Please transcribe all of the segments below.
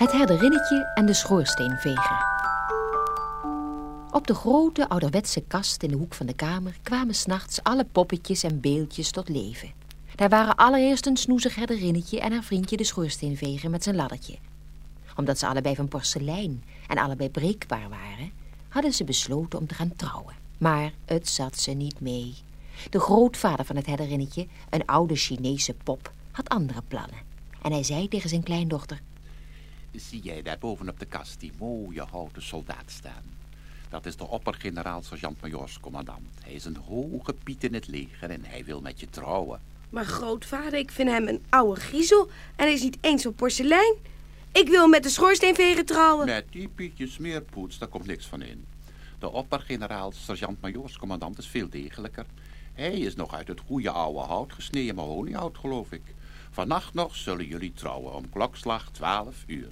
Het herderinnetje en de schoorsteenveger. Op de grote ouderwetse kast in de hoek van de kamer kwamen s'nachts alle poppetjes en beeldjes tot leven. Daar waren allereerst een snoezig herderinnetje en haar vriendje de schoorsteenveger met zijn laddertje. Omdat ze allebei van porselein en allebei breekbaar waren, hadden ze besloten om te gaan trouwen. Maar het zat ze niet mee. De grootvader van het herderinnetje, een oude Chinese pop, had andere plannen. En hij zei tegen zijn kleindochter... Zie jij daar boven op de kast die mooie houten soldaat staan? Dat is de oppergeneraal sergeant-majoorscommandant. Hij is een hoge piet in het leger en hij wil met je trouwen. Maar grootvader, ik vind hem een oude griezel en hij is niet eens van porselein. Ik wil met de schoorsteenveger trouwen. Met die Pietje Smeerpoets, daar komt niks van in. De oppergeneraal sergeant-majoorscommandant is veel degelijker. Hij is nog uit het goede oude hout, gesneden mahoniehout, geloof ik. Vannacht nog zullen jullie trouwen om klokslag 12 uur.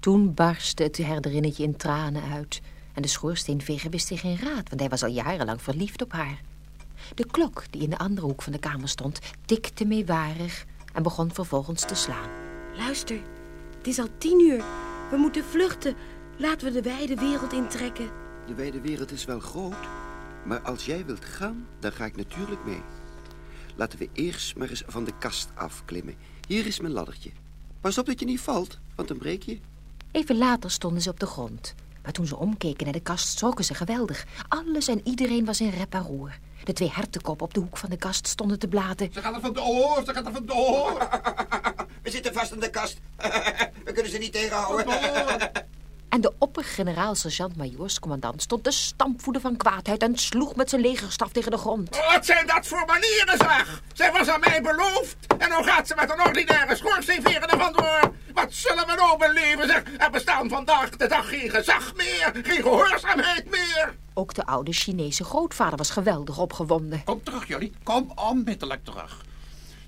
Toen barstte het herderinnetje in tranen uit. En de schoorsteenveger wist zich geen raad, want hij was al jarenlang verliefd op haar. De klok die in de andere hoek van de kamer stond, tikte meewarig en begon vervolgens te slaan. Luister, het is al tien uur. We moeten vluchten. Laten we de wijde wereld intrekken. De wijde wereld is wel groot, maar als jij wilt gaan, dan ga ik natuurlijk mee. Laten we eerst maar eens van de kast afklimmen. Hier is mijn laddertje. Pas op dat je niet valt, want dan breek je. Even later stonden ze op de grond. Maar toen ze omkeken naar de kast, schrokken ze geweldig. Alles en iedereen was in rep en roer. De twee hertenkoppen op de hoek van de kast stonden te blaten. Ze gaan er vandoor, ze gaan er vandoor. We zitten vast in de kast. We kunnen ze niet tegenhouden. En de oppergeneraal sergeant-majoorscommandant stond te stampvoeden van kwaadheid... en sloeg met zijn legerstaf tegen de grond. Wat zijn dat voor manieren, zeg? Zij was aan mij beloofd. En dan gaat ze met een ordinaire schoorsteenveger er vandoor. Wat zullen we nou beleven, zeg? Er bestaan vandaag de dag geen gezag meer. Geen gehoorzaamheid meer. Ook de oude Chinese grootvader was geweldig opgewonden. Kom terug, jullie. Kom onmiddellijk terug.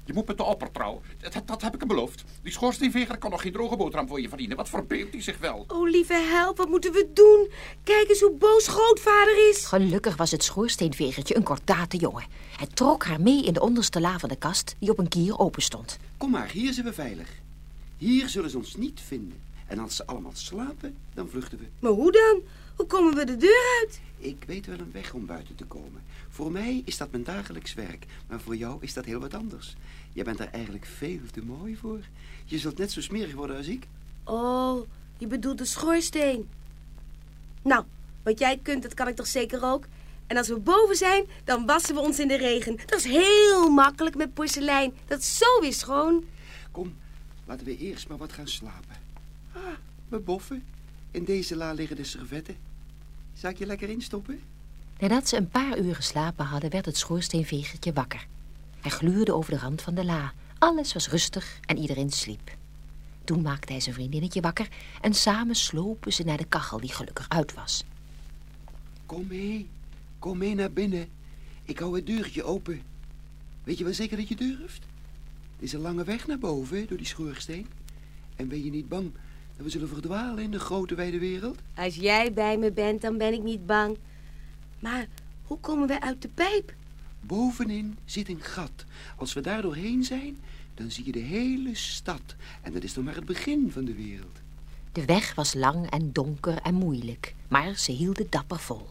Je moet met de opper trouwen. Dat, dat heb ik hem beloofd. Die schoorsteenveger kan nog geen droge boterham voor je verdienen. Wat verbeeldt hij zich wel? Oh, lieve help, wat moeten we doen? Kijk eens hoe boos grootvader is. Gelukkig was het schoorsteenvegertje een kordate jongen. Hij trok haar mee in de onderste la van de kast die op een kier open stond. Kom maar, hier zijn we veilig. Hier zullen ze ons niet vinden. En als ze allemaal slapen, dan vluchten we. Maar hoe dan? Hoe komen we de deur uit? Ik weet wel een weg om buiten te komen. Voor mij is dat mijn dagelijks werk, maar voor jou is dat heel wat anders. Jij bent er eigenlijk veel te mooi voor. Je zult net zo smerig worden als ik. Oh, je bedoelt de schoorsteen. Nou, wat jij kunt, dat kan ik toch zeker ook? En als we boven zijn, dan wassen we ons in de regen. Dat is heel makkelijk met porselein. Dat is zo weer schoon. Kom, laten we eerst maar wat gaan slapen. Ah, we boffen. In deze la liggen de servetten. Zal ik je lekker instoppen? Nadat ze een paar uur geslapen hadden, werd het schoorsteenvegertje wakker. Hij gluurde over de rand van de la. Alles was rustig en iedereen sliep. Toen maakte hij zijn vriendinnetje wakker en samen slopen ze naar de kachel die gelukkig uit was. Kom mee. Kom mee naar binnen. Ik hou het deurtje open. Weet je wel zeker dat je durft? Het is een lange weg naar boven door die schoorsteen. En ben je niet bang dat we zullen verdwalen in de grote wijde wereld? Als jij bij me bent, dan ben ik niet bang. Maar hoe komen wij uit de pijp? Bovenin zit een gat. Als we daar doorheen zijn, dan zie je de hele stad. En dat is nog maar het begin van de wereld. De weg was lang en donker en moeilijk, maar ze hielden dapper vol.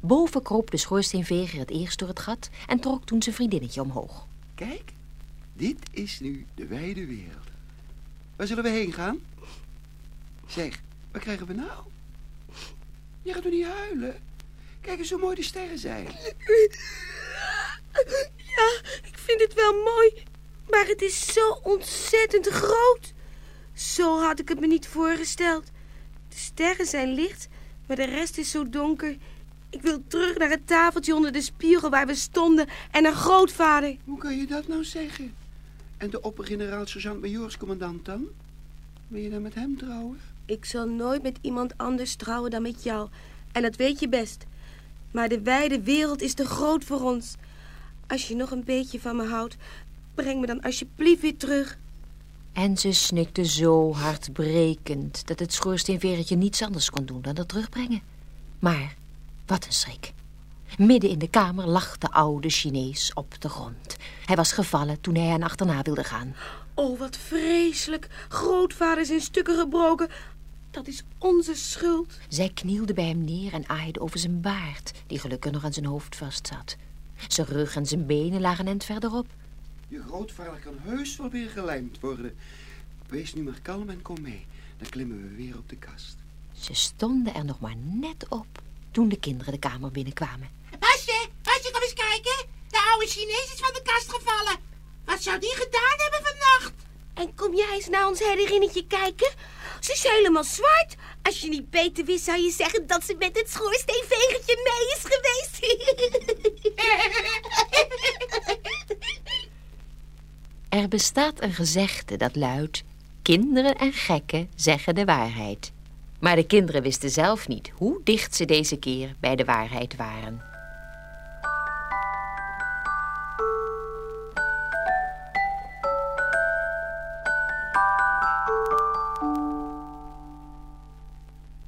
Boven kroop de schoorsteenveger het eerst door het gat en trok toen zijn vriendinnetje omhoog. Kijk, dit is nu de wijde wereld. Waar zullen we heen gaan? Zeg, wat krijgen we nou? Je gaat toch niet huilen? Kijk eens hoe mooi de sterren zijn. Ja, ik vind het wel mooi, maar het is zo ontzettend groot. Zo had ik het me niet voorgesteld. De sterren zijn licht, maar de rest is zo donker. Ik wil terug naar het tafeltje onder de spiegel waar we stonden en naar grootvader. Hoe kan je dat nou zeggen? En de oppergeneraal sergeant-majoorscommandant dan? Wil je dan met hem trouwen? Ik zal nooit met iemand anders trouwen dan met jou. En dat weet je best. Maar de wijde wereld is te groot voor ons. Als je nog een beetje van me houdt, breng me dan alsjeblieft weer terug. En ze snikte zo hartbrekend dat het schoorsteenvegertje niets anders kon doen dan dat terugbrengen. Maar wat een schrik. Midden in de kamer lag de oude Chinees op de grond. Hij was gevallen toen hij hen achterna wilde gaan. Oh, wat vreselijk. Grootvader is in stukken gebroken. Dat is onze schuld. Zij knielde bij hem neer en aaide over zijn baard, die gelukkig nog aan zijn hoofd vastzat. Zijn rug en zijn benen lagen end verderop. Je grootvader kan heus wel weer gelijmd worden. Wees nu maar kalm en kom mee. Dan klimmen we weer op de kast. Ze stonden er nog maar net op toen de kinderen de kamer binnenkwamen. Basje, Basje, kom eens kijken. De oude Chinees is van de kast gevallen. Wat zou die gedaan hebben vannacht? En kom jij eens naar ons herderinnetje kijken? Ze is helemaal zwart. Als je niet beter wist, zou je zeggen dat ze met het schoorsteenvegertje mee is geweest. Er bestaat een gezegde dat luidt... kinderen en gekken zeggen de waarheid. Maar de kinderen wisten zelf niet hoe dicht ze deze keer bij de waarheid waren.